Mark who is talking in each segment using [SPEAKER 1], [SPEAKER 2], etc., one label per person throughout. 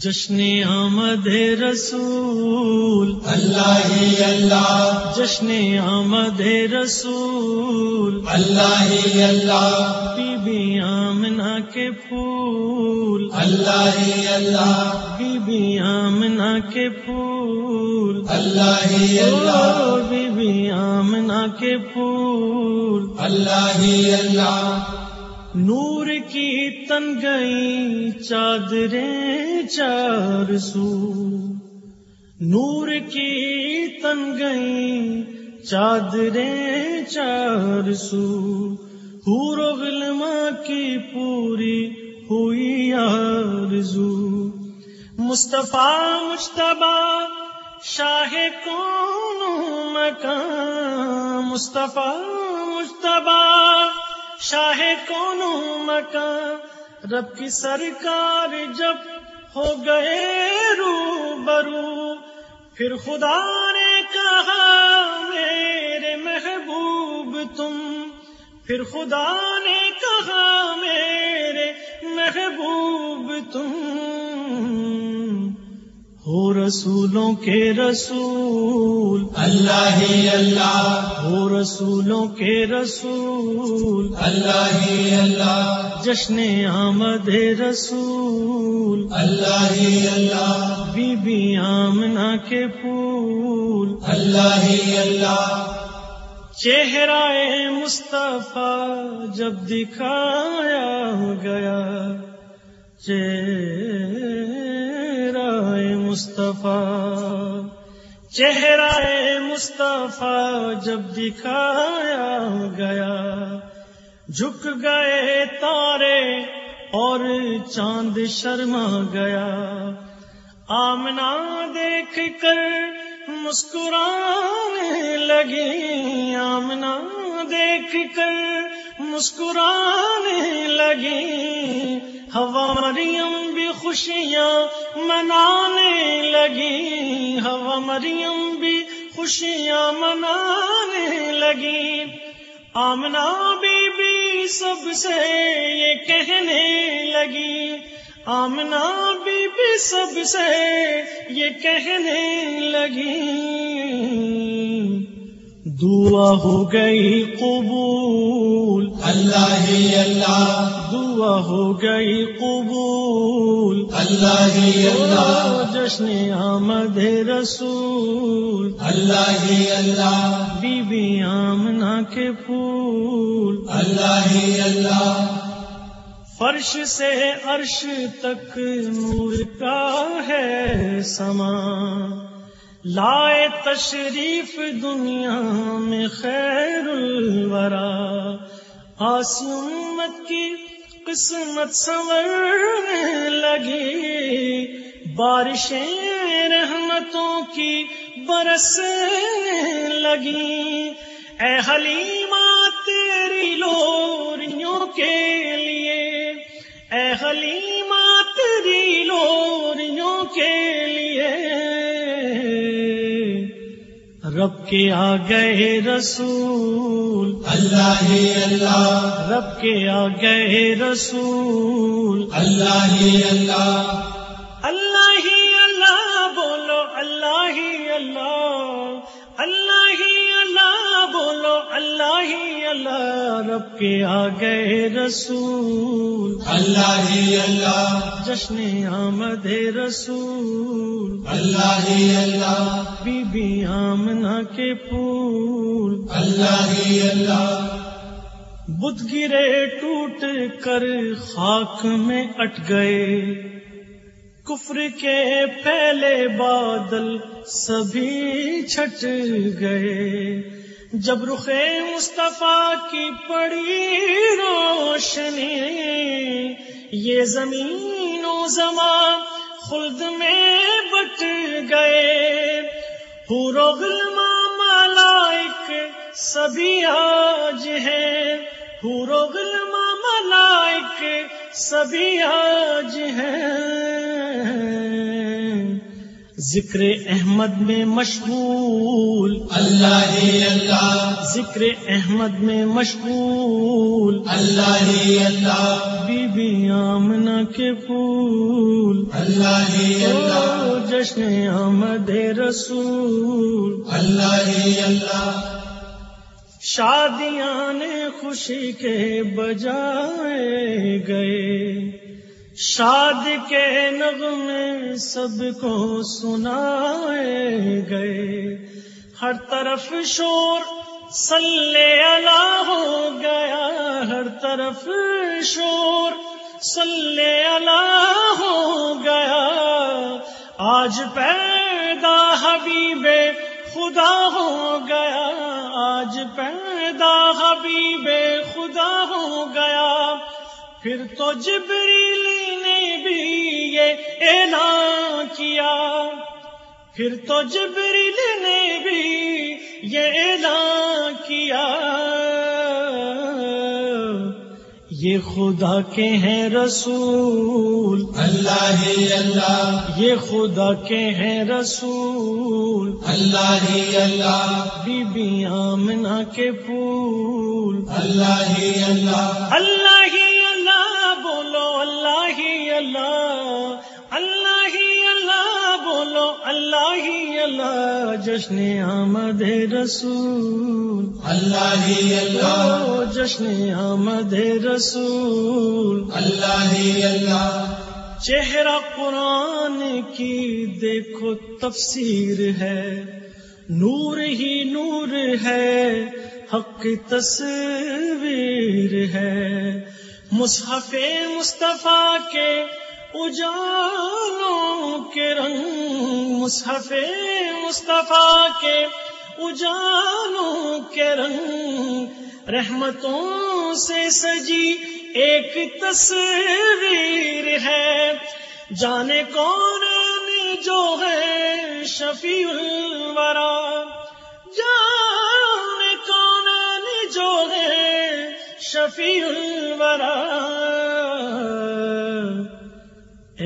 [SPEAKER 1] جشن آمد رسول۔
[SPEAKER 2] اللہ ہی اللہ۔
[SPEAKER 1] جشن آمد رسول۔
[SPEAKER 2] اللہ ہی اللہ۔
[SPEAKER 1] بی بی آمنہ کے پھول۔
[SPEAKER 2] اللہ ہی اللہ۔
[SPEAKER 1] بی بی آمنہ کے پھول۔
[SPEAKER 2] اللہ ہی اللہ۔
[SPEAKER 1] بی بی آمنہ کے پھول۔
[SPEAKER 2] اللہ ہی اللہ۔
[SPEAKER 1] نور کی تن گئی چادریں چار سو۔ نور کی تن گئی چادریں چار سو۔ حور و غلما کی پوری ہوئی آرزو۔ مصطفیٰ مشتبہ شاہ کون مکان۔ مصطفیٰ مشتبہ شاہ کون مکان رب کی سرکار جب ہو گئے رو برو پھر خدا نے کہا، میرے محبوب تم۔ پھر خدا نے کہا، میرے محبوب تم۔ ہو رسولوں کے رسول
[SPEAKER 2] اللہ ہی اللہ
[SPEAKER 1] ہو رسولوں کے رسول
[SPEAKER 2] اللہ ہی اللہ
[SPEAKER 1] جشن آمد رسول
[SPEAKER 2] اللہ ہی اللہ
[SPEAKER 1] بی بی آمنہ کے پھول
[SPEAKER 2] اللہ ہی اللہ
[SPEAKER 1] چہرہ مصطفیٰ جب دکھایا گیا چہرہ مصطفیٰ۔ چہرہ مصطفیٰ جب دکھایا گیا۔ جھک گئے تارے اور چاند شرما گیا۔ آمنا دیکھ کر مسکرانے لگی۔ آمنا دیکھ کر مسکرانے لگی۔ ہوا مریم خوشیاں منانے لگی۔ ہوا مریم بھی خوشیاں منانے لگی۔ آمنا بی بی سب سے یہ کہنے لگی۔ آمنا بی بی سب سے یہ کہنے لگی۔ دعا ہو گئی قبول۔
[SPEAKER 2] اللہ ہی اللہ۔
[SPEAKER 1] دعا ہو گئی قبول۔
[SPEAKER 2] اللہ ہی اللہ۔
[SPEAKER 1] جشن آمد رسول۔
[SPEAKER 2] اللہ ہی اللہ۔
[SPEAKER 1] بی بی آمنہ کے پھول۔
[SPEAKER 2] اللہ ہی اللہ۔
[SPEAKER 1] فرش سے عرش تک نور کا ہے سما۔ لائے تشریف دنیا میں خیر الورا۔ آسی امت کی قسمت سنورنے لگی۔ بارشیں رحمتوں کی برسنے لگی۔ اے حلیمہ، تیری لوریوں کے لیے۔ اے حلیمہ رب کے آ گئے رسول
[SPEAKER 2] اللہ ہی اللہ
[SPEAKER 1] رب کے آ گئے رسول
[SPEAKER 2] اللہ ہی اللہ
[SPEAKER 1] اللہ ہی اللہ بولو اللہ ہی اللہ اللہ ہی اللہ رب کے آ گئے رسول۔
[SPEAKER 2] اللہ ہی اللہ۔
[SPEAKER 1] جشن آمد رسول۔
[SPEAKER 2] اللہ ہی اللہ۔
[SPEAKER 1] بی بی آمنہ کے پھول۔
[SPEAKER 2] اللہ ہی اللہ۔
[SPEAKER 1] بدھ گرے ٹوٹ کر خاک میں اٹ گئے۔ کفر کے پہلے بادل سبھی چھٹ گئے۔ جب رخے مصطفیٰ کی پڑی روشنی، یہ زمین و زمان خلد میں بٹ گئے۔ حور غلما ملائک سبھی آج ہیں۔ حور و غلما ملائک سبھی آج ہیں۔ ذکر احمد میں مشغول
[SPEAKER 2] اللہ ہی اللہ
[SPEAKER 1] ذکر احمد میں مشغول
[SPEAKER 2] اللہ ہی اللہ
[SPEAKER 1] بی بی آمنہ کے پھول
[SPEAKER 2] اللہ ہی اللہ
[SPEAKER 1] جشن آمد رسول
[SPEAKER 2] اللہ ہی اللہ
[SPEAKER 1] شادیاں نے خوشی کے بجائے گئے شاد کے نغمے سب کو سنائے گئے۔ ہر طرف شور سلے اللہ ہو گیا۔ ہر طرف شور سلے اللہ ہو گیا۔ آج پیدا حبیب خدا ہو گیا۔ آج پیدا حبیب خدا ہو گیا۔ پھر تو جبریل نے بھی یہ اعلان کیا۔ پھر تو جبریل نے بھی یہ اعلان کیا۔ یہ خدا کے ہیں رسول۔
[SPEAKER 2] اللہ ہی اللہ۔
[SPEAKER 1] یہ خدا کے ہیں رسول۔
[SPEAKER 2] اللہ ہی اللہ۔
[SPEAKER 1] بی بی آمنہ کے پھول۔
[SPEAKER 2] اللہ ہی اللہ۔
[SPEAKER 1] اللہ ہی جشن آمد رسول۔
[SPEAKER 2] اللہ ہی اللہ۔
[SPEAKER 1] جشن آمد رسول۔
[SPEAKER 2] اللہ ہی اللہ۔
[SPEAKER 1] چہرہ قرآن کی دیکھو تفسیر ہے۔ نور ہی نور ہے حق کی تصویر ہے۔ مصحف مصطفیٰ کے اجالوں کے رنگ مصحف مصطفیٰ کے اجالوں کے رنگ رحمتوں سے سجی ایک تصویر ہے۔ جانے کون جو ہے شفیع الورا۔ جانے کون جو ہے شفیع الورا۔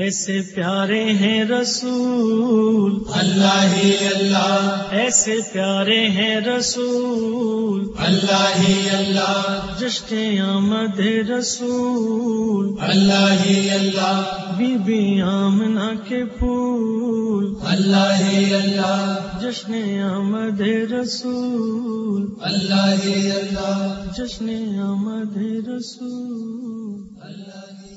[SPEAKER 1] ایسے پیارے ہیں رسول۔
[SPEAKER 2] اللہ ہی اللہ۔
[SPEAKER 1] ایسے پیارے ہیں رسول۔
[SPEAKER 2] اللہ ہی اللہ۔
[SPEAKER 1] جشن آمد رسول۔
[SPEAKER 2] اللہ ہی اللہ۔
[SPEAKER 1] بی بی آمنہ کے پھول۔
[SPEAKER 2] اللہ ہی اللہ۔
[SPEAKER 1] جشن آمد رسول۔
[SPEAKER 2] اللہ ہی اللہ۔
[SPEAKER 1] جشن آمد رسول۔
[SPEAKER 2] اللہ ہی